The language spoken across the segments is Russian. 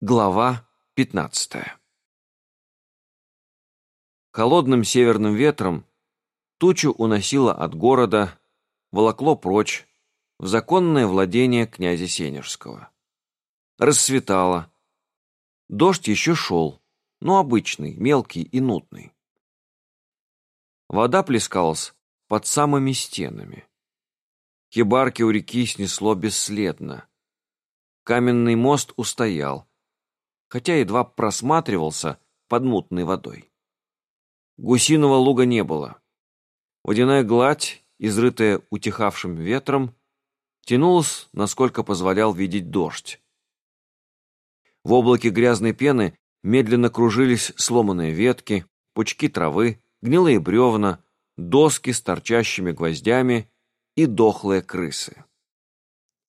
Глава 15 Холодным северным ветром тучу уносило от города, волокло прочь, в законное владение князя Сенежского. Рассветало. Дождь еще шел, но обычный, мелкий и нудный. Вода плескалась под самыми стенами. Хибарки у реки снесло бесследно. Каменный мост устоял, хотя едва просматривался под мутной водой. Гусиного луга не было. Водяная гладь, изрытая утихавшим ветром, тянулась, насколько позволял видеть дождь. В облаке грязной пены медленно кружились сломанные ветки, пучки травы, гнилые бревна, доски с торчащими гвоздями и дохлые крысы.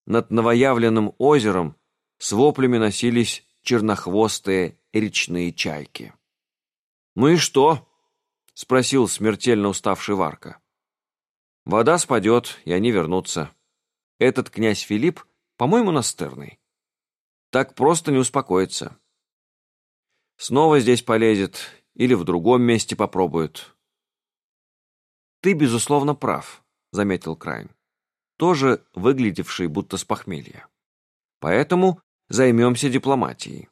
Над новоявленным озером с воплями носились чернохвостые речные чайки. «Ну и что?» — спросил смертельно уставший Варка. «Вода спадет, и они вернутся. Этот князь Филипп, по-моему, настырный. Так просто не успокоится. Снова здесь полезет или в другом месте попробует». «Ты, безусловно, прав», — заметил Крайн, тоже выглядевший будто с похмелья. «Поэтому займемся дипломатией.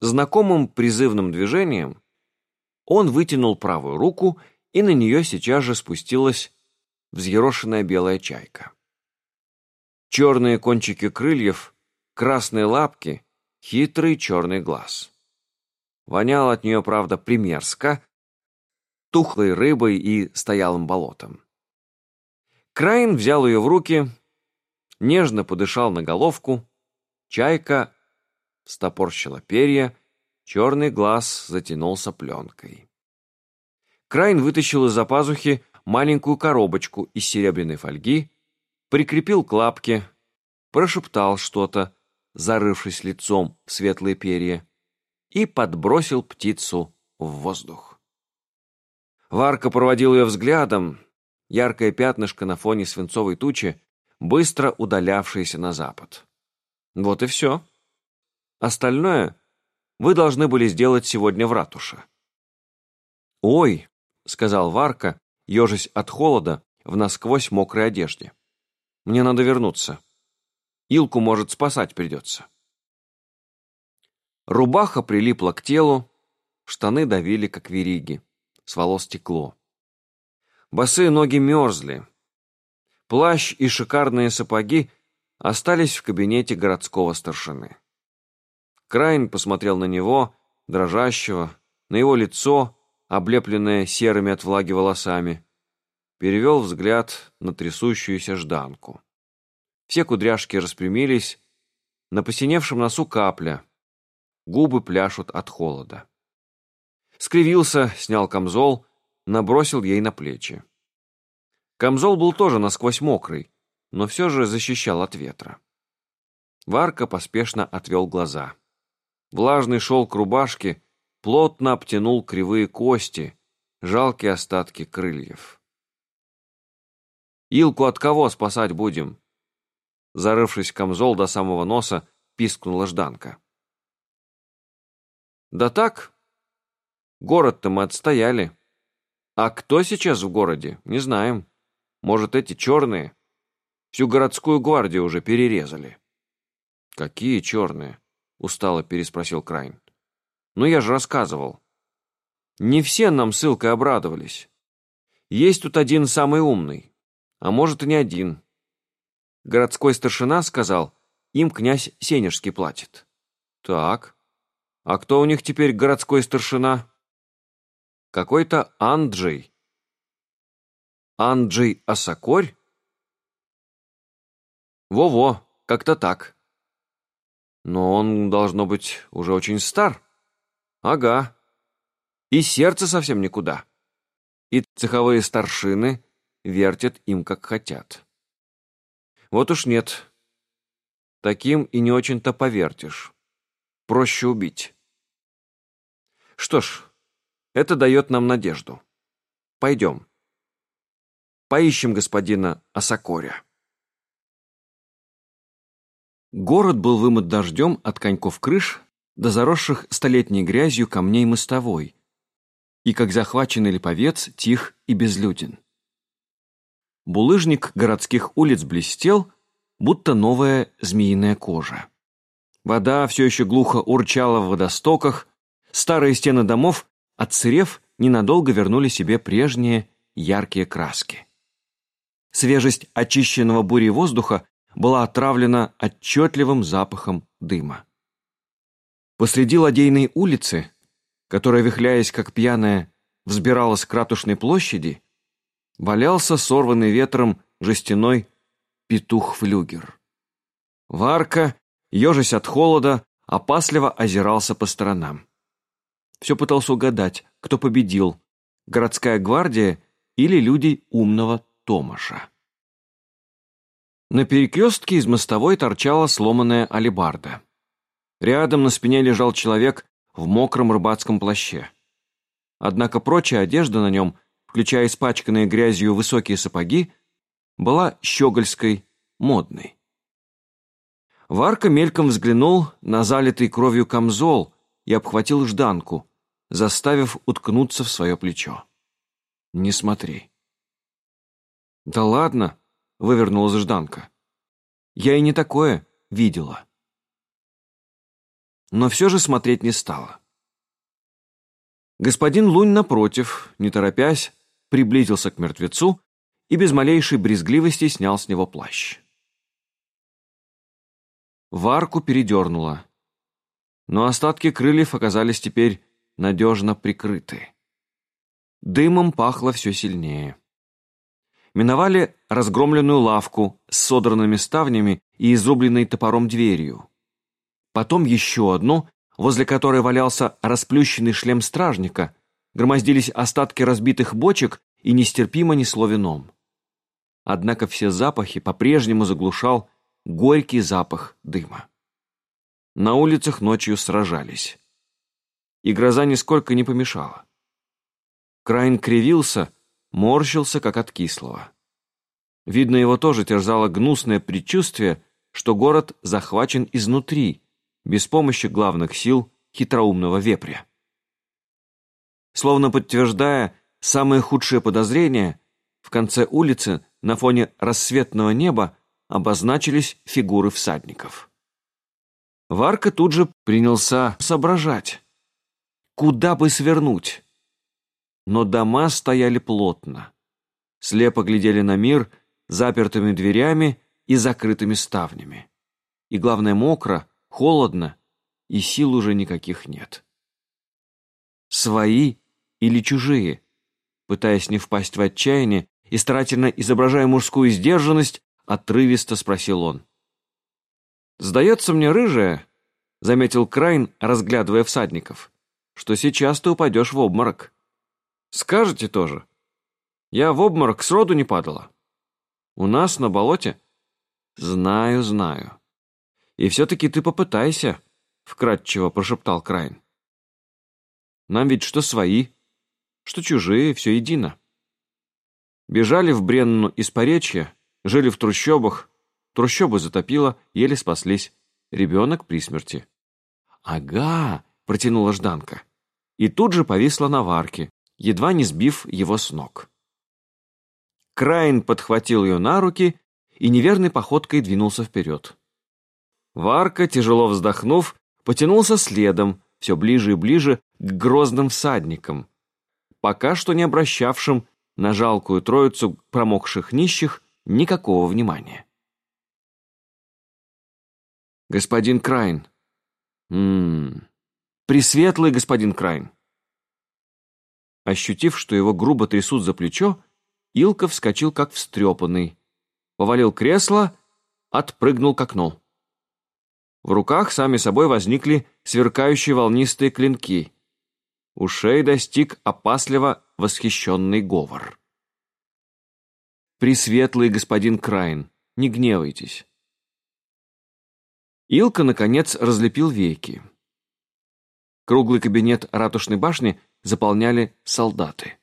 Знакомым призывным движением он вытянул правую руку, и на нее сейчас же спустилась взъерошенная белая чайка. Черные кончики крыльев, красные лапки, хитрый черный глаз. Вонял от нее, правда, примерзко, тухлой рыбой и стоялым болотом. Крайн взял ее в руки, нежно подышал на головку, чайка стопорщила перья, черный глаз затянулся пленкой. Крайн вытащил из-за пазухи маленькую коробочку из серебряной фольги, прикрепил к лапке, прошептал что-то, зарывшись лицом в светлые перья, и подбросил птицу в воздух. Варка проводил ее взглядом, яркое пятнышко на фоне свинцовой тучи, быстро удалявшиеся на запад. Вот и все. Остальное вы должны были сделать сегодня в ратуше. «Ой», — сказал Варка, ежась от холода в насквозь мокрой одежде. «Мне надо вернуться. Илку, может, спасать придется». Рубаха прилипла к телу, штаны давили, как вериги, с волос стекло. Босые ноги мерзли, Плащ и шикарные сапоги остались в кабинете городского старшины. Крайн посмотрел на него, дрожащего, на его лицо, облепленное серыми от влаги волосами, перевел взгляд на трясущуюся жданку. Все кудряшки распрямились, на посиневшем носу капля, губы пляшут от холода. Скривился, снял камзол, набросил ей на плечи. Камзол был тоже насквозь мокрый, но все же защищал от ветра. Варка поспешно отвел глаза. Влажный шелк рубашки плотно обтянул кривые кости, жалкие остатки крыльев. «Илку от кого спасать будем?» Зарывшись камзол до самого носа, пискнула Жданка. «Да так. Город-то мы отстояли. А кто сейчас в городе, не знаем». Может, эти черные? Всю городскую гвардию уже перерезали». «Какие черные?» — устало переспросил Крайн. «Ну, я же рассказывал. Не все нам ссылкой обрадовались. Есть тут один самый умный, а может и не один. Городской старшина сказал, им князь Сенежский платит». «Так, а кто у них теперь городской старшина?» «Какой-то Анджей», Анджей Асакорь? Во-во, как-то так. Но он, должно быть, уже очень стар. Ага. И сердце совсем никуда. И цеховые старшины вертят им, как хотят. Вот уж нет. Таким и не очень-то повертишь. Проще убить. Что ж, это дает нам надежду. Пойдем. Поищем господина Асакоря. Город был вымыт дождем от коньков крыш до заросших столетней грязью камней мостовой, и, как захваченный липовец, тих и безлюден. Булыжник городских улиц блестел, будто новая змеиная кожа. Вода все еще глухо урчала в водостоках, старые стены домов, отсырев, ненадолго вернули себе прежние яркие краски. Свежесть очищенного бурей воздуха была отравлена отчетливым запахом дыма. Посреди ладейной улицы, которая, вихляясь как пьяная, взбиралась к ратушной площади, валялся сорванный ветром жестяной петух-флюгер. Варка, ежась от холода, опасливо озирался по сторонам. Все пытался угадать, кто победил, городская гвардия или люди умного Томаша. На перекрестке из мостовой торчала сломанная алебарда. Рядом на спине лежал человек в мокром рыбацком плаще. Однако прочая одежда на нем, включая испачканные грязью высокие сапоги, была щегольской, модной. Варка мельком взглянул на залитый кровью камзол и обхватил жданку, заставив уткнуться в свое плечо. «Не смотри». «Да ладно», — вывернулась жданка. «Я и не такое видела» но все же смотреть не стала. Господин Лунь, напротив, не торопясь, приблизился к мертвецу и без малейшей брезгливости снял с него плащ. Варку передернуло, но остатки крыльев оказались теперь надежно прикрыты. Дымом пахло все сильнее. Миновали разгромленную лавку с содранными ставнями и изрубленной топором дверью потом еще одну, возле которой валялся расплющенный шлем стражника, громоздились остатки разбитых бочек и нестерпимо несло вином. Однако все запахи по-прежнему заглушал горький запах дыма. На улицах ночью сражались. И гроза нисколько не помешала. Крайн кривился, морщился, как от кислого. Видно, его тоже терзало гнусное предчувствие, что город захвачен изнутри, без помощи главных сил хитроумного вепря. Словно подтверждая самые худшие подозрения, в конце улицы на фоне рассветного неба обозначились фигуры всадников. Варка тут же принялся соображать, куда бы свернуть. Но дома стояли плотно, слепо глядели на мир запертыми дверями и закрытыми ставнями. И, главное, мокро, холодно, и сил уже никаких нет. Свои или чужие? Пытаясь не впасть в отчаяние и старательно изображая мужскую сдержанность, отрывисто спросил он. «Сдается мне, рыжая», — заметил Крайн, разглядывая всадников, «что сейчас ты упадешь в обморок. Скажете тоже. Я в обморок сроду не падала. У нас на болоте?» «Знаю, знаю. И все-таки ты попытайся», — вкратчиво прошептал Крайн. «Нам ведь что свои, что чужие, все едино. Бежали в Бренну из Поречья, жили в трущобах, трущобы затопило, еле спаслись. Ребенок при смерти». «Ага», — протянула Жданка. И тут же повисла на варке, едва не сбив его с ног. Крайн подхватил ее на руки и неверной походкой двинулся вперед. Варка, тяжело вздохнув, потянулся следом, все ближе и ближе к грозным всадникам, пока что не обращавшим на жалкую троицу промокших нищих никакого внимания. «Господин Крайн!» «Ммм... Пресветлый господин Крайн!» Ощутив, что его грубо трясут за плечо, Илка вскочил как встрепанный, повалил кресло, отпрыгнул к окну. В руках сами собой возникли сверкающие волнистые клинки. Ушей достиг опасливо восхищенный говор. «Пресветлый господин Крайн, не гневайтесь». Илка, наконец, разлепил веки. Круглый кабинет ратушной башни заполняли солдаты.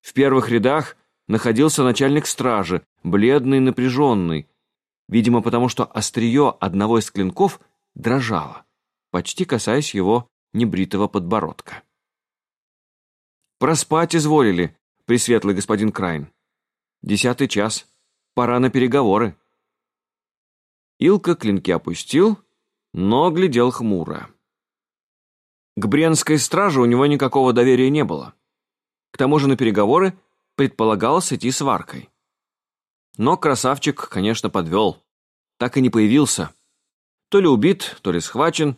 В первых рядах находился начальник стражи, бледный напряженный, видимо, потому что острие одного из клинков дрожало, почти касаясь его небритого подбородка. «Проспать изволили, пресветлый господин Крайн. Десятый час. Пора на переговоры». Илка клинки опустил, но глядел хмуро. К бренской страже у него никакого доверия не было. К тому же на переговоры предполагалось идти с варкой. Но красавчик, конечно, подвел. Так и не появился. То ли убит, то ли схвачен,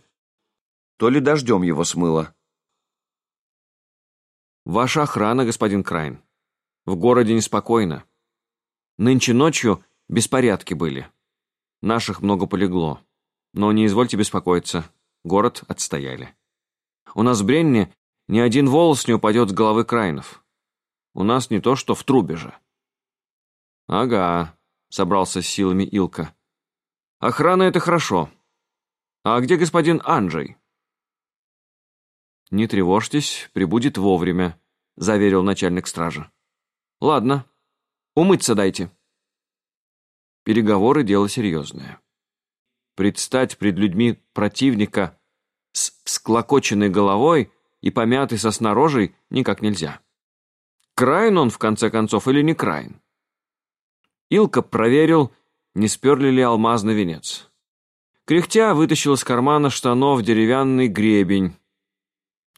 то ли дождем его смыло. Ваша охрана, господин Крайн. В городе неспокойно. Нынче ночью беспорядки были. Наших много полегло. Но не извольте беспокоиться. Город отстояли. У нас в Бренне ни один волос не упадет с головы Крайнов. У нас не то, что в трубе же. Ага, собрался с силами Илка. Охрана — это хорошо. А где господин Анджей? Не тревожьтесь, прибудет вовремя, заверил начальник стражи. Ладно, умыться дайте. Переговоры — дело серьезное. Предстать пред людьми противника с склокоченной головой и помятой соснорожей никак нельзя. Крайн он, в конце концов, или не Крайн? Илка проверил, не сперли ли алмазный венец. Кряхтя вытащил из кармана штанов деревянный гребень.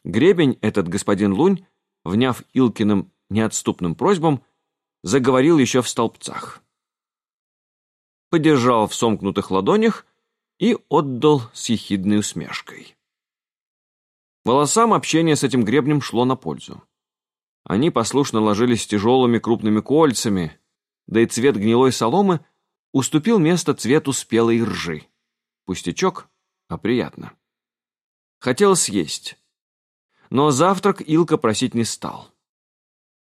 Гребень этот господин Лунь, вняв Илкиным неотступным просьбам, заговорил еще в столбцах. Подержал в сомкнутых ладонях и отдал с ехидной усмешкой. Волосам общение с этим гребнем шло на пользу. Они послушно ложились тяжелыми крупными кольцами, да и цвет гнилой соломы уступил место цвету спелой ржи. Пустячок, а приятно. Хотел съесть. Но завтрак Илка просить не стал.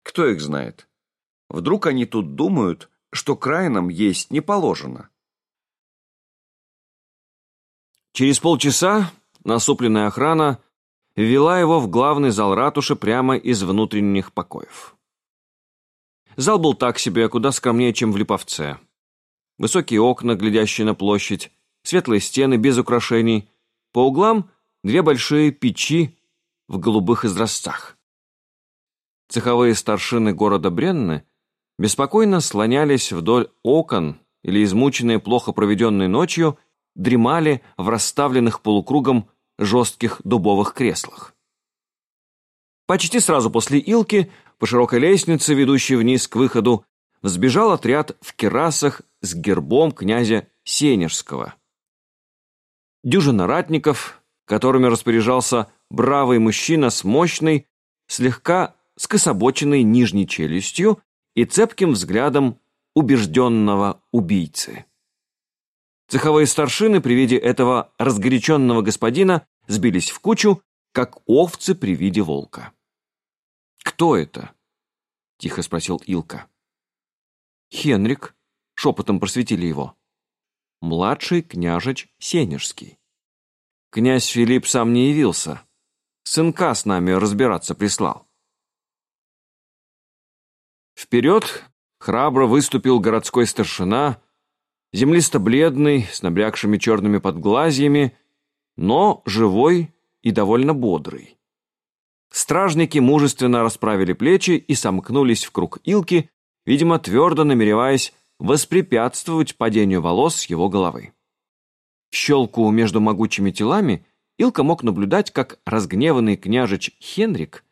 Кто их знает? Вдруг они тут думают, что крайнам есть не положено. Через полчаса насупленная охрана ввела его в главный зал ратуши прямо из внутренних покоев. Зал был так себе, куда скромнее, чем в Липовце. Высокие окна, глядящие на площадь, светлые стены без украшений, по углам две большие печи в голубых изразцах. Цеховые старшины города Бренны беспокойно слонялись вдоль окон или, измученные плохо проведенной ночью, дремали в расставленных полукругом жестких дубовых креслах. Почти сразу после Илки по широкой лестнице, ведущей вниз к выходу, взбежал отряд в керасах с гербом князя Сенежского. Дюжина ратников, которыми распоряжался бравый мужчина с мощной, слегка скособоченной нижней челюстью и цепким взглядом убежденного убийцы. Цеховые старшины при виде этого разгоряченного господина сбились в кучу, как овцы при виде волка. «Кто это?» — тихо спросил Илка. «Хенрик», — шепотом просветили его. «Младший княжич Сенежский. Князь Филипп сам не явился. Сынка с нами разбираться прислал». Вперед храбро выступил городской старшина, землисто-бледный, с набрякшими черными подглазьями, но живой и довольно бодрый. Стражники мужественно расправили плечи и сомкнулись в круг Илки, видимо, твердо намереваясь воспрепятствовать падению волос с его головы. В щелку между могучими телами Илка мог наблюдать, как разгневанный княжич Хенрик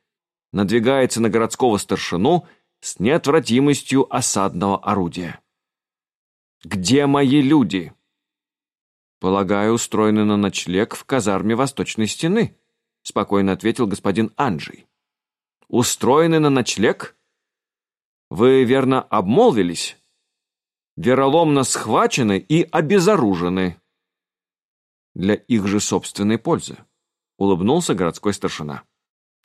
надвигается на городского старшину с неотвратимостью осадного орудия. «Где мои люди?» «Полагаю, устроены на ночлег в казарме Восточной Стены», спокойно ответил господин Анджей. «Устроены на ночлег? Вы, верно, обмолвились? Вероломно схвачены и обезоружены». «Для их же собственной пользы», улыбнулся городской старшина.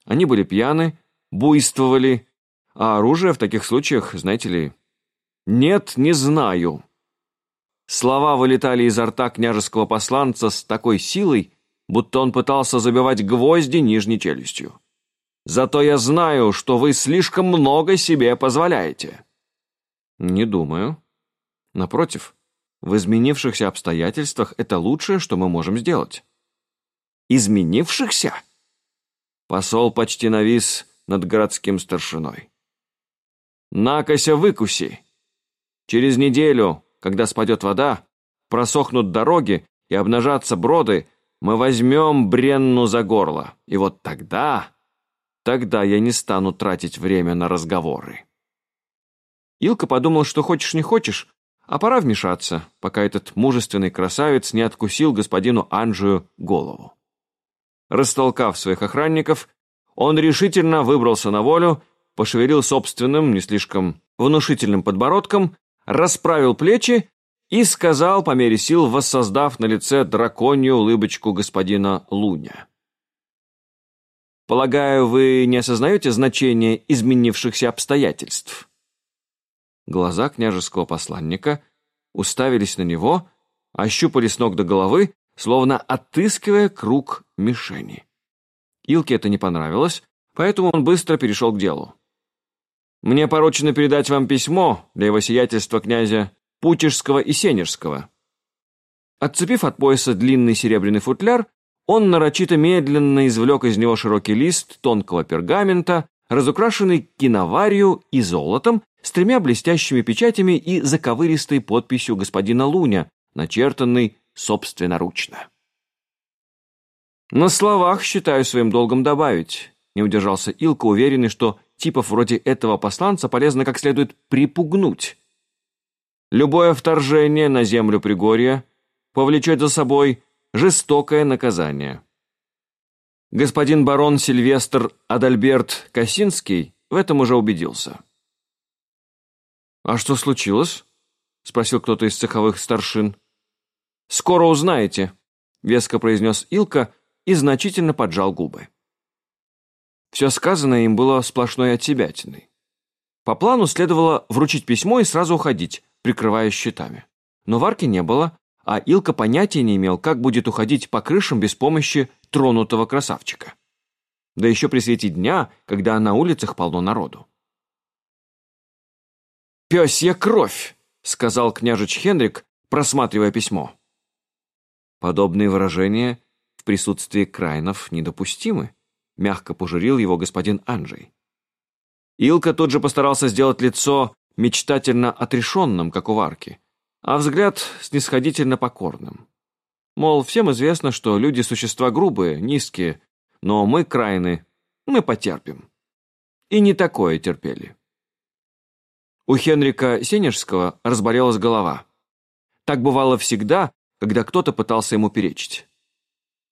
Они были пьяны, буйствовали, а оружие в таких случаях, знаете ли... «Нет, не знаю», Слова вылетали изо рта княжеского посланца с такой силой, будто он пытался забивать гвозди нижней челюстью. «Зато я знаю, что вы слишком много себе позволяете». «Не думаю. Напротив, В изменившихся обстоятельствах это лучшее, что мы можем сделать. Изменившихся? Посол почти навис над городским старшиной. «Накося выкуси! Через неделю, когда спадет вода, просохнут дороги и обнажатся броды, мы возьмем Бренну за горло. И вот тогда, тогда я не стану тратить время на разговоры». Илка подумал, что хочешь не хочешь, а пора вмешаться, пока этот мужественный красавец не откусил господину Анжию голову. Растолкав своих охранников, он решительно выбрался на волю, пошевелил собственным, не слишком внушительным подбородком, расправил плечи и сказал, по мере сил, воссоздав на лице драконью улыбочку господина Луня. «Полагаю, вы не осознаете значение изменившихся обстоятельств?» Глаза княжеского посланника уставились на него, ощупали с ног до головы, словно отыскивая круг мишени. Илке это не понравилось, поэтому он быстро перешел к делу. «Мне поручено передать вам письмо для его сиятельства князя Путежского и Сенежского». Отцепив от пояса длинный серебряный футляр, он нарочито медленно извлек из него широкий лист тонкого пергамента, разукрашенный киноварью и золотом, с тремя блестящими печатями и заковыристой подписью господина Луня, начертанной собственноручно. «На словах считаю своим долгом добавить», — не удержался Илка, уверенный, что типов вроде этого посланца полезно как следует припугнуть. Любое вторжение на землю Пригорья повлечет за собой жестокое наказание. Господин барон Сильвестр Адальберт Косинский в этом уже убедился. «А что случилось?» — спросил кто-то из цеховых старшин. «Скоро узнаете», — веско произнес Илка и значительно поджал губы. Все сказанное им было сплошной отсебятиной. По плану следовало вручить письмо и сразу уходить, прикрываясь щитами. Но варки не было, а Илка понятия не имел, как будет уходить по крышам без помощи тронутого красавчика. Да еще при свете дня, когда на улицах полно народу. «Пёсья кровь!» — сказал княжич Хенрик, просматривая письмо. Подобные выражения в присутствии крайнов недопустимы, мягко пожурил его господин Анджей. Илка тут же постарался сделать лицо мечтательно отрешенным, как у Варки, а взгляд снисходительно покорным. Мол, всем известно, что люди – существа грубые, низкие, но мы крайны, мы потерпим. И не такое терпели. У Хенрика Сенежского разболелась голова. Так бывало всегда, когда кто-то пытался ему перечить.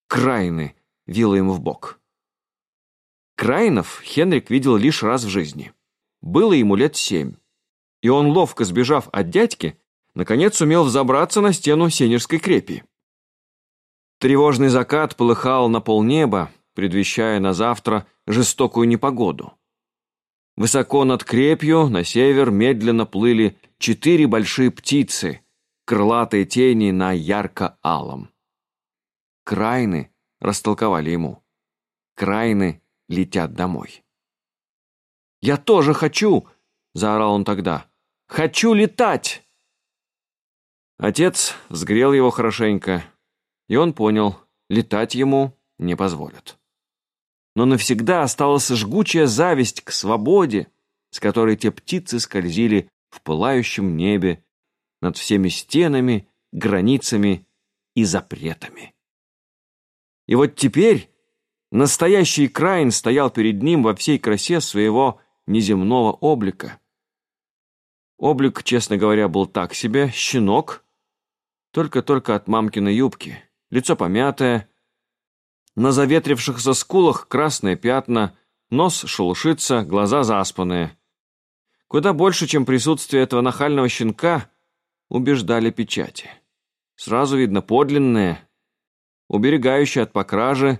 Крайны вило ему в бок. Крайнов Хенрик видел лишь раз в жизни. Было ему лет семь. И он, ловко сбежав от дядьки, наконец сумел взобраться на стену Сенежской крепи. Тревожный закат полыхал на полнеба, предвещая на завтра жестокую непогоду. Высоко над крепью на север медленно плыли четыре большие птицы, крылатые тени на ярко-алом. Крайны растолковали ему. Крайны летят домой. «Я тоже хочу!» — заорал он тогда. «Хочу летать!» Отец взгрел его хорошенько, и он понял, летать ему не позволят но навсегда осталась жгучая зависть к свободе, с которой те птицы скользили в пылающем небе над всеми стенами, границами и запретами. И вот теперь настоящий Крайн стоял перед ним во всей красе своего неземного облика. Облик, честно говоря, был так себе, щенок, только-только от мамкиной юбки, лицо помятое, на заветрившихся скулах красные пятна, нос шелушится, глаза заспанные. Куда больше, чем присутствие этого нахального щенка, убеждали печати. Сразу видно подлинные, уберегающие от покражи,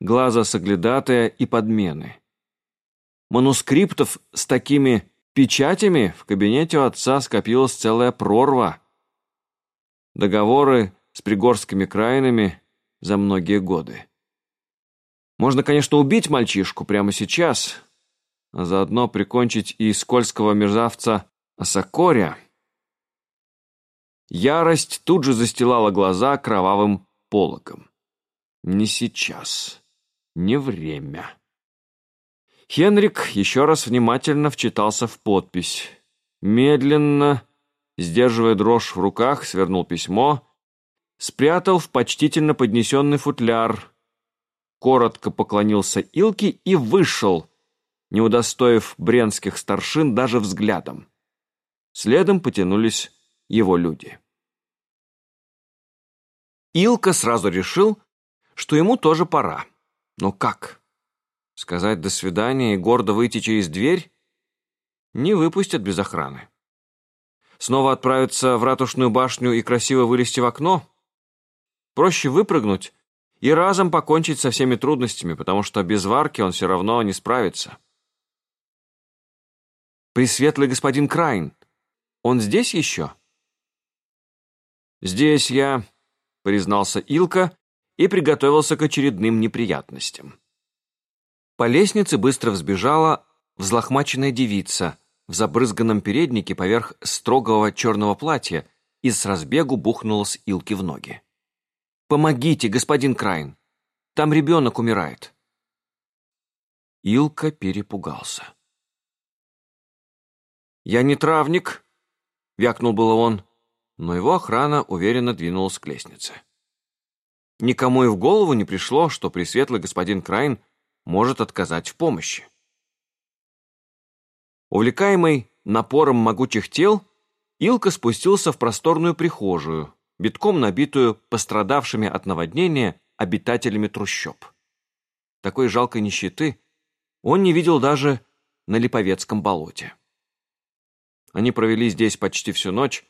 глаза соглядатая и подмены. Манускриптов с такими печатями в кабинете у отца скопилась целая прорва. Договоры с пригорскими краинами за многие годы. Можно, конечно, убить мальчишку прямо сейчас, а заодно прикончить и скользкого мерзавца Асакоря. Ярость тут же застилала глаза кровавым пологом. Не сейчас. Не время. Хенрик еще раз внимательно вчитался в подпись. Медленно, сдерживая дрожь в руках, свернул письмо, спрятал в почтительно поднесенный футляр, коротко поклонился Илке и вышел, не удостоив бренских старшин даже взглядом. Следом потянулись его люди. Илка сразу решил, что ему тоже пора. Но как? Сказать «до свидания» и гордо выйти через дверь? Не выпустят без охраны. Снова отправиться в ратушную башню и красиво вылезти в окно? Проще выпрыгнуть и разом покончить со всеми трудностями, потому что без варки он все равно не справится. Пресветлый господин Крайн, он здесь еще? Здесь я, признался Илка и приготовился к очередным неприятностям. По лестнице быстро взбежала взлохмаченная девица в забрызганном переднике поверх строгого черного платья и с разбегу бухнула с Илки в ноги. «Помогите, господин Крайн! Там ребенок умирает!» Илка перепугался. «Я не травник», — вякнул было он, но его охрана уверенно двинулась к лестнице. Никому и в голову не пришло, что пресветлый господин Крайн может отказать в помощи. Увлекаемый напором могучих тел, Илка спустился в просторную прихожую, битком набитую пострадавшими от наводнения обитателями трущоб. Такой жалкой нищеты он не видел даже на Липовецком болоте. Они провели здесь почти всю ночь,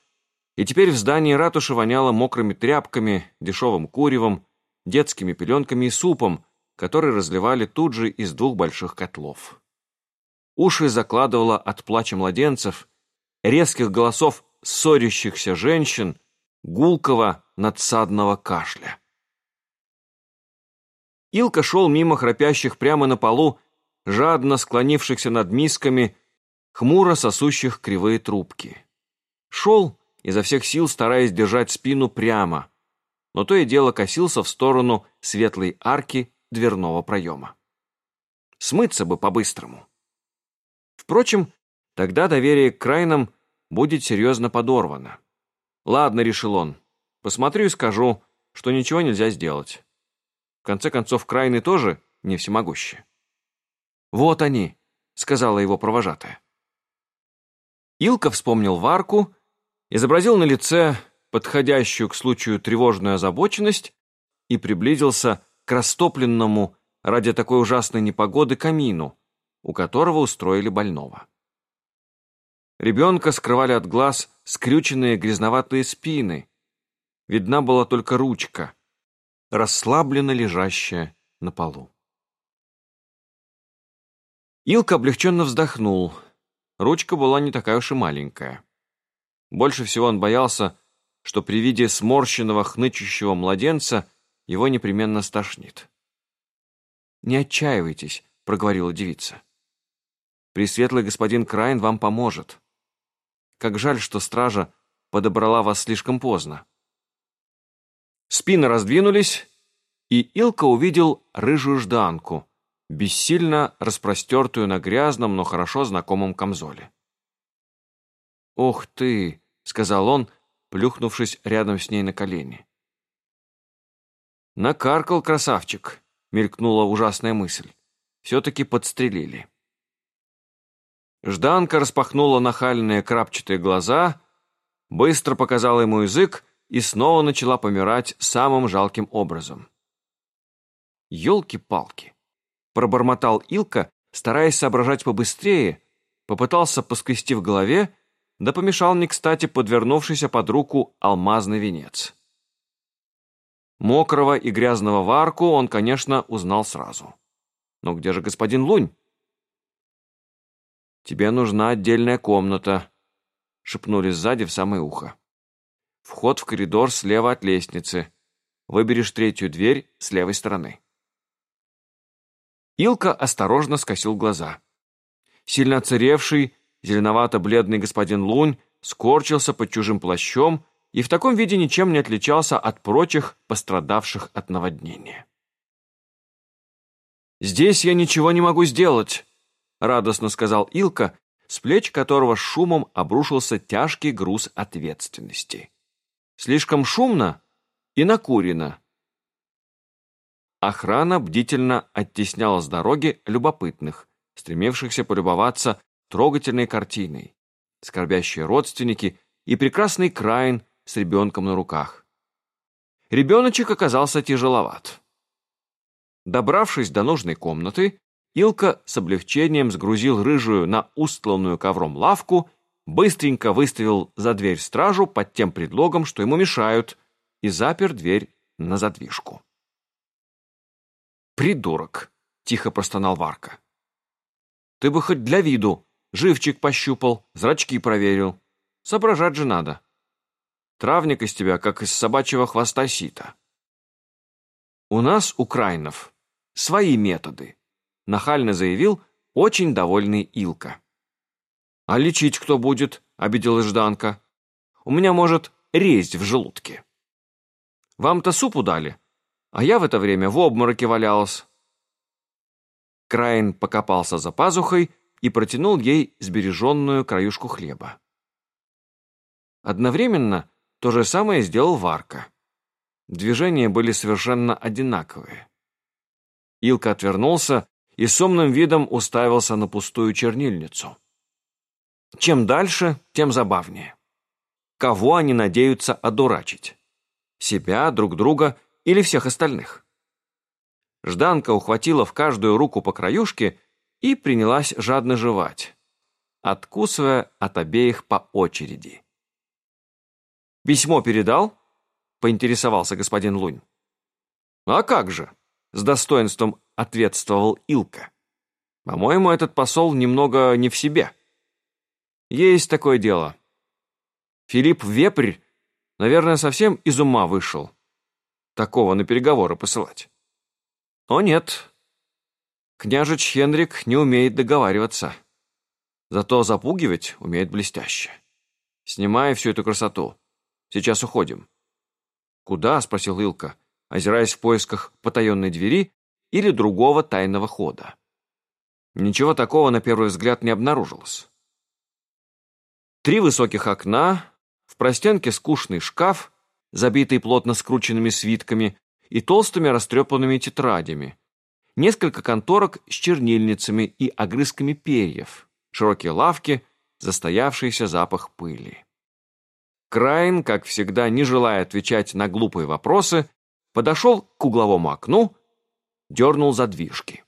и теперь в здании ратуши воняло мокрыми тряпками, дешевым куревом, детскими пеленками и супом, который разливали тут же из двух больших котлов. Уши закладывало от плача младенцев, резких голосов ссорящихся женщин, гулкого надсадного кашля. Илка шел мимо храпящих прямо на полу, жадно склонившихся над мисками хмуро сосущих кривые трубки. Шел, изо всех сил стараясь держать спину прямо, но то и дело косился в сторону светлой арки дверного проема. Смыться бы по-быстрому. Впрочем, тогда доверие к Крайнам будет серьезно подорвано. Ладно, решил он, посмотрю и скажу, что ничего нельзя сделать. В конце концов, Крайны тоже не всемогущие. «Вот они», — сказала его провожатая. Илка вспомнил Варку, изобразил на лице подходящую к случаю тревожную озабоченность и приблизился к растопленному ради такой ужасной непогоды камину, у которого устроили больного. Ребенка скрывали от глаз скрюченные грязноватые спины. Видна была только ручка, расслабленно лежащая на полу. Илка облегченно вздохнул – Ручка была не такая уж и маленькая. Больше всего он боялся, что при виде сморщенного хнычущего младенца его непременно стошнит. «Не отчаивайтесь», — проговорила девица. «Пресветлый господин Крайн вам поможет. Как жаль, что стража подобрала вас слишком поздно». Спины раздвинулись, и Илка увидел рыжую жданку, бессильно распростертую на грязном, но хорошо знакомом камзоле. «Ох ты!» — сказал он, плюхнувшись рядом с ней на колени. «Накаркал красавчик!» — мелькнула ужасная мысль. «Все-таки подстрелили». Жданка распахнула нахальные крапчатые глаза, быстро показала ему язык и снова начала помирать самым жалким образом. Ёлки-палки! пробормотал Илка, стараясь соображать побыстрее, попытался поскрести в голове, да помешал не кстати подвернувшийся под руку алмазный венец. Мокрого и грязного варку он, конечно, узнал сразу. Но где же господин Лунь? «Тебе нужна отдельная комната», — шепнули сзади в самое ухо. «Вход в коридор слева от лестницы. Выберешь третью дверь с левой стороны». Илка осторожно скосил глаза. Сильно оцаревший, зеленовато-бледный господин Лунь скорчился под чужим плащом и в таком виде ничем не отличался от прочих, пострадавших от наводнения. «Здесь я ничего не могу сделать», — радостно сказал Илка, с плеч которого шумом обрушился тяжкий груз ответственности. «Слишком шумно и накурено». Охрана бдительно оттесняла с дороги любопытных, стремившихся полюбоваться трогательной картиной. Скорбящие родственники и прекрасный Крайн с ребенком на руках. Ребеночек оказался тяжеловат. Добравшись до нужной комнаты, Илка с облегчением сгрузил рыжую на устланную ковром лавку, быстренько выставил за дверь стражу под тем предлогом, что ему мешают, и запер дверь на задвижку. «Придурок!» — тихо простонал Варка. «Ты бы хоть для виду живчик пощупал, зрачки проверил. Соображать же надо. Травник из тебя, как из собачьего хвоста сита. У нас, украинов, свои методы, нахально заявил очень довольный Илка. А лечить кто будет, обиделась Жданка. У меня, может, резь в желудке. Вам-то супу дали, а я в это время в обмороке валялась. Краин покопался за пазухой и протянул ей сбереженную краюшку хлеба. Одновременно то же самое сделал Варка. Движения были совершенно одинаковые. Илка отвернулся и с умным видом уставился на пустую чернильницу. Чем дальше, тем забавнее. Кого они надеются одурачить? Себя, друг друга или всех остальных? Жданка ухватила в каждую руку по краюшке и принялась жадно жевать, откусывая от обеих по очереди. «Письмо передал?» — поинтересовался господин Лунь. «А как же?» — с достоинством ответствовал Илка. «По-моему, этот посол немного не в себе». «Есть такое дело. Филипп Вепрь, наверное, совсем из ума вышел. Такого на переговоры посылать». «О нет, княжич Хенрик не умеет договариваться. Зато запугивать умеет блестяще. Снимай всю эту красоту. Сейчас уходим». «Куда?» — спросил Илка, озираясь в поисках потаенной двери или другого тайного хода. Ничего такого на первый взгляд не обнаружилось. Три высоких окна, в простенке скучный шкаф, забитый плотно скрученными свитками и толстыми растрепанными тетрадями, несколько конторок с чернильницами и огрызками перьев, широкие лавки, застоявшийся запах пыли. Крайн, как всегда, не желая отвечать на глупые вопросы, подошел к угловому окну, дернул задвижки.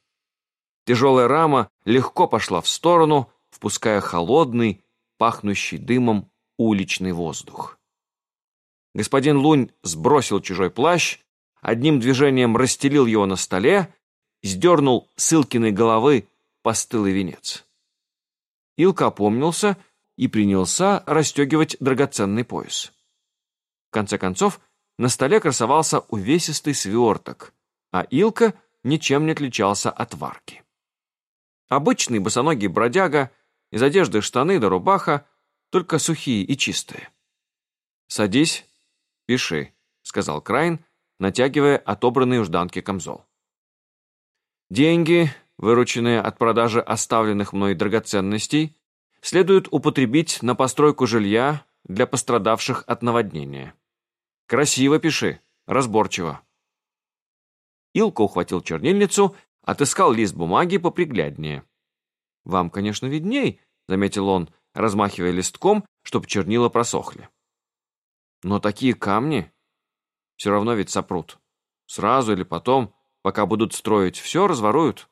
Тяжелая рама легко пошла в сторону, впуская холодный, пахнущий дымом уличный воздух. Господин Лунь сбросил чужой плащ, одним движением расстелил его на столе, сдернул с Илкиной головы постылый венец. Илка опомнился и принялся расстегивать драгоценный пояс. В конце концов, на столе красовался увесистый сверток, а Илка ничем не отличался от варки. Обычный босоногий бродяга, из одежды штаны да рубаха, только сухие и чистые. «Садись, пиши», — сказал Крайн, натягивая отобранный у Жданки камзол. «Деньги, вырученные от продажи оставленных мной драгоценностей, следует употребить на постройку жилья для пострадавших от наводнения. Красиво пиши, разборчиво. Илка ухватил чернильницу, отыскал лист бумаги попригляднее. «Вам, конечно, видней», — заметил он, размахивая листком, чтобы чернила просохли. «Но такие камни все равно ведь сопрут. Сразу или потом, пока будут строить, все разворуют.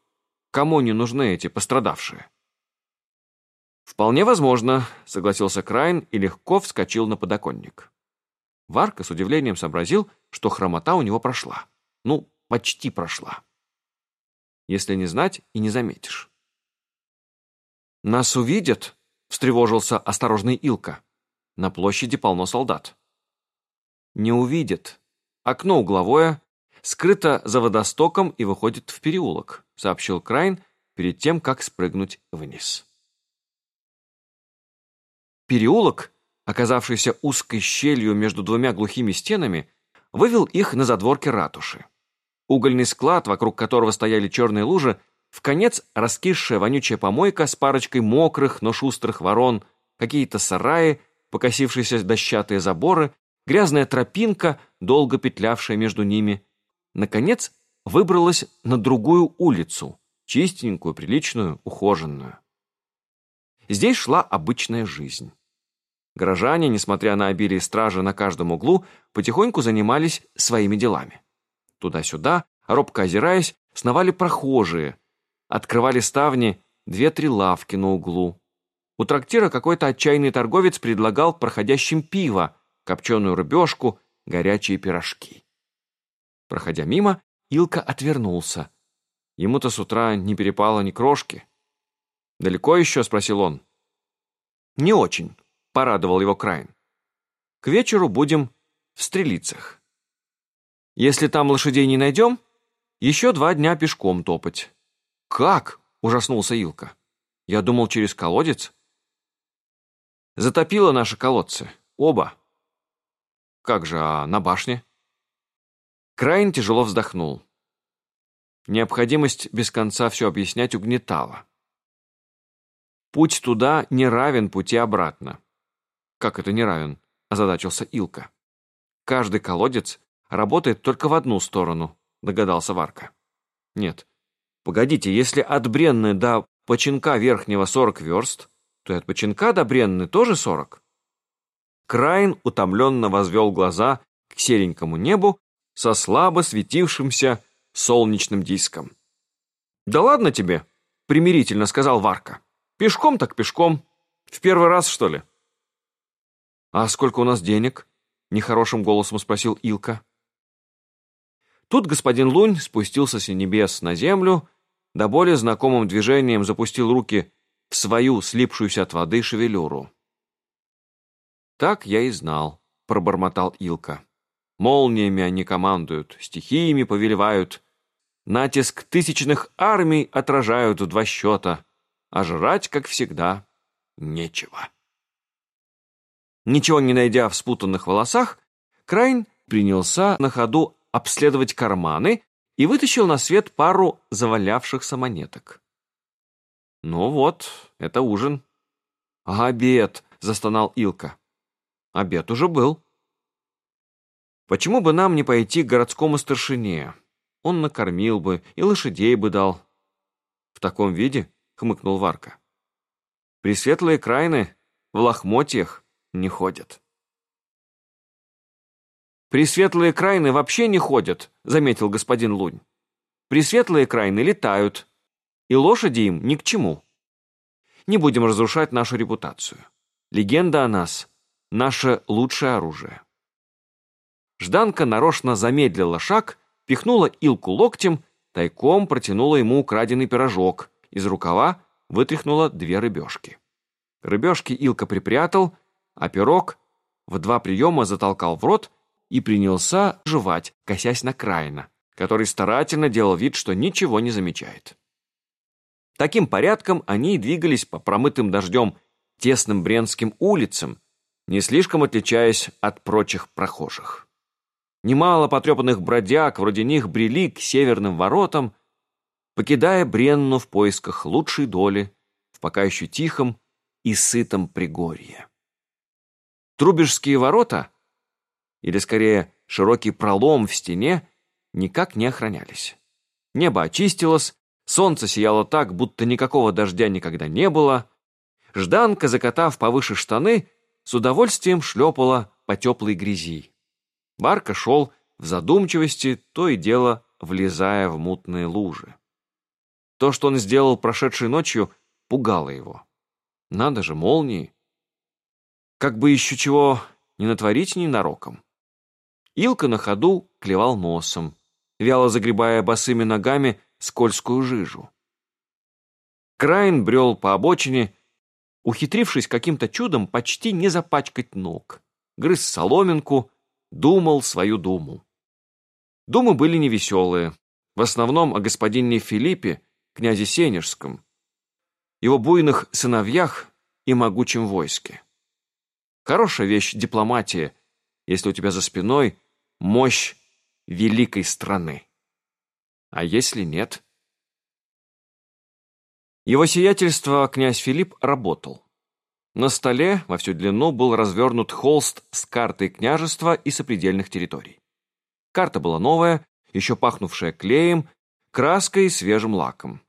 Кому не нужны эти пострадавшие?» «Вполне возможно», — согласился Крайн и легко вскочил на подоконник. Варка с удивлением сообразил, что хромота у него прошла. Ну, почти прошла. Если не знать и не заметишь. «Нас увидят?» — встревожился осторожный Илка. «На площади полно солдат». «Не увидят. Окно угловое, скрыто за водостоком и выходит в переулок», — сообщил Крайн перед тем, как спрыгнуть вниз. Переулок оказавшийся узкой щелью между двумя глухими стенами, вывел их на задворке ратуши. Угольный склад, вокруг которого стояли черные лужи, в конец раскисшая вонючая помойка с парочкой мокрых, но шустрых ворон, какие-то сараи, покосившиеся дощатые заборы, грязная тропинка, долго петлявшая между ними. Наконец, выбралась на другую улицу, чистенькую, приличную, ухоженную. Здесь шла обычная жизнь. Горожане, несмотря на обилие стражи на каждом углу, потихоньку занимались своими делами. Туда-сюда, робко озираясь, сновали прохожие, открывали ставни две-три лавки на углу. У трактира какой-то отчаянный торговец предлагал проходящим пиво, копченую рыбешку, горячие пирожки. Проходя мимо, Илка отвернулся. Ему-то с утра не перепало ни крошки. «Далеко еще?» — спросил он. «Не очень», — порадовал его Крайн. «К вечеру будем в Стрелицах. Если там лошадей не найдем, еще два дня пешком топать». «Как?» — ужаснулся Илка. «Я думал, через колодец». «Затопило наши колодцы. Оба». «Как же, а на башне?» Крайн тяжело вздохнул. Необходимость без конца все объяснять угнетала. Путь туда не равен пути обратно. Как это не равен? Озадачился Илка. Каждый колодец работает только в одну сторону, догадался Варка. Нет. Погодите, если от Бренны до Починка Верхнего 40 верст, то и от Починка до Бренны тоже 40. Крайн утомленно возвел глаза к серенькому небу со слабо светившимся солнечным диском. «Да ладно тебе», — примирительно сказал Варка. Пешком так пешком. В первый раз, что ли? А сколько у нас денег? Нехорошим голосом спросил Илка. Тут господин Лунь спустился с небес на землю, да более знакомым движением запустил руки в свою слипшуюся от воды шевелюру. «Так я и знал», — пробормотал Илка. «Молниями они командуют, стихиями повелевают, натиск тысячных армий отражают в два счета а жрать, как всегда, нечего. Ничего не найдя в спутанных волосах, Крайн принялся на ходу обследовать карманы и вытащил на свет пару завалявшихся монеток. «Ну вот, это ужин». «А обед!» — застонал Илка. «Обед уже был». «Почему бы нам не пойти к городскому старшине? Он накормил бы и лошадей бы дал». «В таком виде?» — хмыкнул Варка. «Пресветлые крайны в лохмотьях не ходят». «Пресветлые крайны вообще не ходят», — заметил господин Лунь. «Пресветлые крайны летают, и лошади им ни к чему. Не будем разрушать нашу репутацию. Легенда о нас — наше лучшее оружие». Жданка нарочно замедлила шаг, пихнула Илку локтем, тайком протянула ему украденный пирожок — из рукава вытряхнула две рыбешки. Рыбешки Илка припрятал, а пирог в два приема затолкал в рот и принялся жевать, косясь на Краина, который старательно делал вид, что ничего не замечает. Таким порядком они и двигались по промытым дождем тесным бренским улицам, не слишком отличаясь от прочих прохожих. Немало потрепанных бродяг, вроде них, брели к северным воротам, покидая Бренну в поисках лучшей доли в пока еще тихом и сытом Пригорье. Трубежские ворота, или скорее широкий пролом в стене, никак не охранялись. Небо очистилось, солнце сияло так, будто никакого дождя никогда не было. Жданка, закатав повыше штаны, с удовольствием шлепала по теплой грязи. Барка шел в задумчивости, то и дело влезая в мутные лужи. То, что он сделал прошедшей ночью, пугало его. Надо же, молнии. Как бы еще чего не натворить ненароком. Илка на ходу клевал носом, вяло загребая босыми ногами скользкую жижу. Крайн брел по обочине, ухитрившись каким-то чудом почти не запачкать ног. Грыз соломинку, думал свою думу. Думы были невеселые, в основном о господине Филиппе, князе Сенежском, его буйных сыновьях и могучем войске. Хорошая вещь дипломатия, если у тебя за спиной мощь великой страны. А если нет? Его сиятельство князь Филипп работал. На столе во всю длину был развернут холст с картой княжества и сопредельных территорий. Карта была новая, еще пахнувшая клеем, краской и свежим лаком.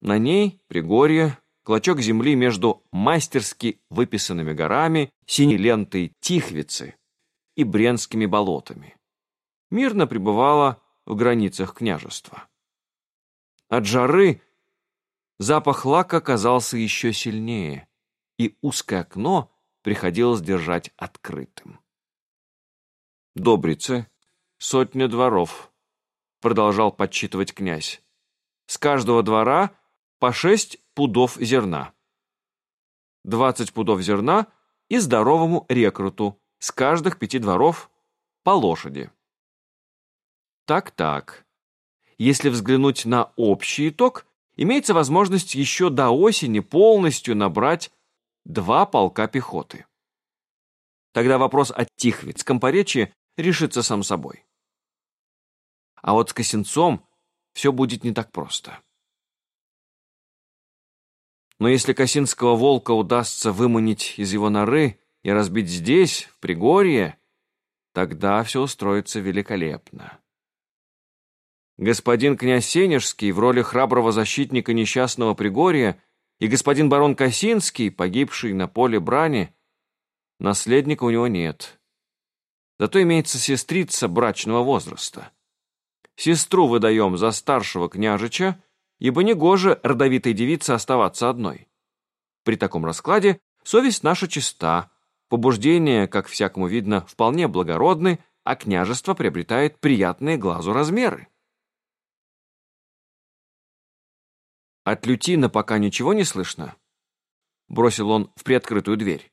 На ней Пригорье, клочок земли между мастерски выписанными горами, синей лентой Тихвицы и Бренскими болотами. Мирно пребывала в границах княжества. От жары запах лака казался еще сильнее, и узкое окно приходилось держать открытым. Добрицы, сотня дворов, продолжал подсчитывать князь. С каждого двора по шесть пудов зерна. Двадцать пудов зерна и здоровому рекруту с каждых пяти дворов по лошади. Так-так. Если взглянуть на общий итог, имеется возможность еще до осени полностью набрать два полка пехоты. Тогда вопрос о Тихвицком поречии решится сам собой. А вот с Косинцом все будет не так просто. Но если Косинского волка удастся выманить из его норы и разбить здесь, в Пригорье, тогда все устроится великолепно. Господин князь Сенежский в роли храброго защитника несчастного Пригорья и господин барон Косинский, погибший на поле брани, наследника у него нет. Зато имеется сестрица брачного возраста. Сестру выдаем за старшего княжича, ибо негоже родовитой девице оставаться одной. При таком раскладе совесть наша чиста, побуждения, как всякому видно, вполне благородны, а княжество приобретает приятные глазу размеры. От Лютина пока ничего не слышно? Бросил он в приоткрытую дверь.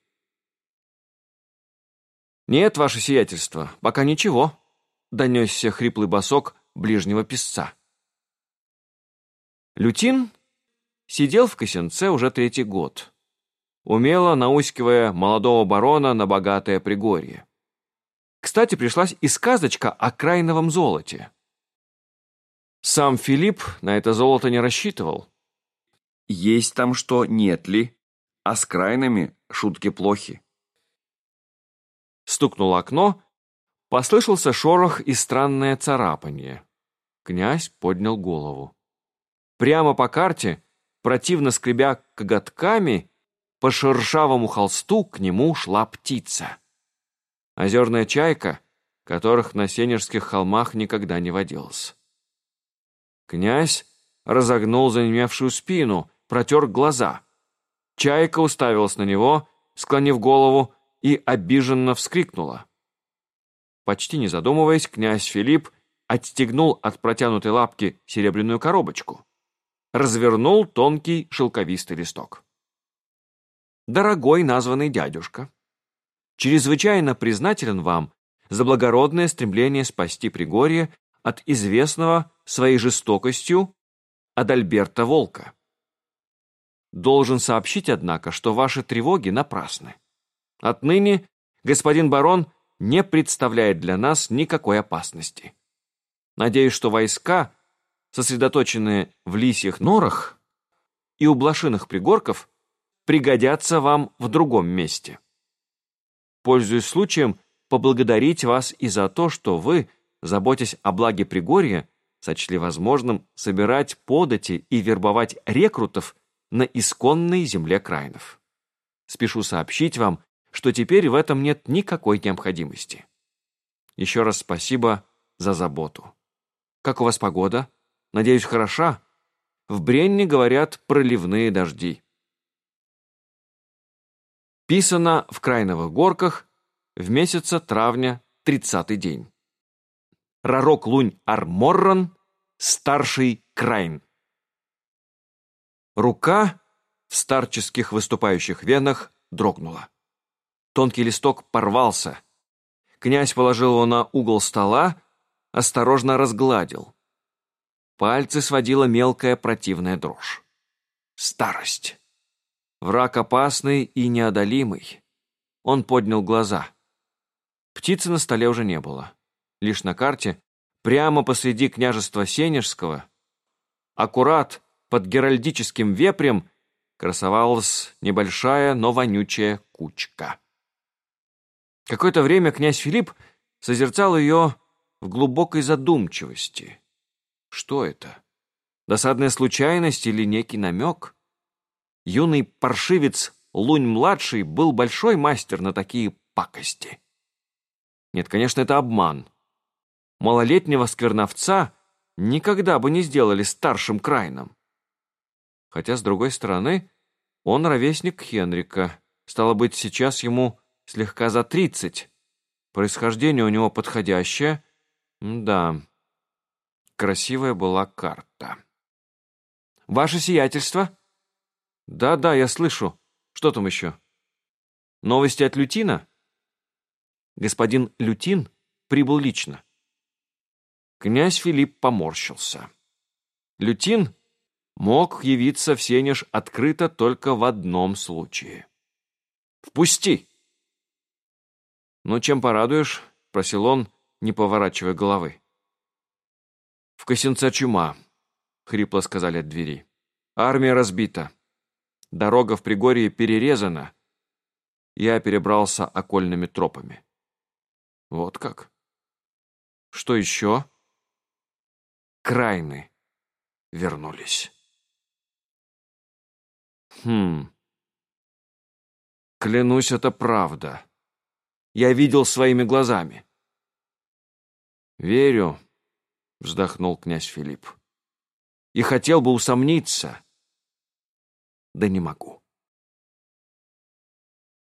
«Нет, ваше сиятельство, пока ничего», — донесся хриплый босок ближнего песца. Лютин сидел в Косенце уже третий год, умело наускивая молодого барона на богатое пригорье. Кстати, пришлась и сказочка о крайновом золоте. Сам Филипп на это золото не рассчитывал. Есть там что, нет ли? А с крайнами шутки плохи. Стукнуло окно, послышался шорох и странное царапанье. Князь поднял голову. Прямо по карте, противно скребя коготками, по шершавому холсту к нему шла птица. Озерная чайка, которых на Сенежских холмах никогда не водилось. Князь разогнул занемевшую спину, протер глаза. Чайка уставилась на него, склонив голову, и обиженно вскрикнула. Почти не задумываясь, князь Филипп отстегнул от протянутой лапки серебряную коробочку развернул тонкий шелковистый листок. «Дорогой названный дядюшка, чрезвычайно признателен вам за благородное стремление спасти Пригорье от известного своей жестокостью Адальберта Волка. Должен сообщить, однако, что ваши тревоги напрасны. Отныне господин барон не представляет для нас никакой опасности. Надеюсь, что войска сосредоточенные в лисьих норах и у блошиных пригорков, пригодятся вам в другом месте. Пользуясь случаем, поблагодарить вас и за то, что вы, заботясь о благе Пригорья, сочли возможным собирать подати и вербовать рекрутов на исконной земле Крайнов. Спешу сообщить вам, что теперь в этом нет никакой необходимости. Еще раз спасибо за заботу. Как у вас погода? Надеюсь, хороша. В Бренне, говорят, проливные дожди. Писано в Крайновых горках в месяце травня, тридцатый день. Ророк Лунь Арморран, старший Крайн. Рука в старческих выступающих венах дрогнула. Тонкий листок порвался. Князь положил его на угол стола, осторожно разгладил. Пальцы сводила мелкая противная дрожь. Старость. Враг опасный и неодолимый. Он поднял глаза. Птицы на столе уже не было. Лишь на карте, прямо посреди княжества Сенежского, аккурат под геральдическим вепрем, красовалась небольшая, но вонючая кучка. Какое-то время князь Филипп созерцал ее в глубокой задумчивости. Что это? Досадная случайность или некий намек? Юный паршивец Лунь-младший был большой мастер на такие пакости. Нет, конечно, это обман. Малолетнего скверновца никогда бы не сделали старшим крайном. Хотя, с другой стороны, он ровесник Хенрика. Стало быть, сейчас ему слегка за тридцать. Происхождение у него подходящее. Да, красивая была карта. «Ваше сиятельство?» «Да-да, я слышу. Что там еще?» «Новости от Лютина?» Господин Лютин прибыл лично. Князь Филипп поморщился. Лютин мог явиться в Сенеж открыто только в одном случае. «Впусти!» «Ну, чем порадуешь?» — просил он, не поворачивая головы. «В Косинца чума», — хрипло сказали от двери. «Армия разбита. Дорога в Пригорье перерезана. Я перебрался окольными тропами». «Вот как?» «Что еще?» «Крайны вернулись». «Хм...» «Клянусь, это правда. Я видел своими глазами». «Верю», — вздохнул князь Филипп. «И хотел бы усомниться, да не могу».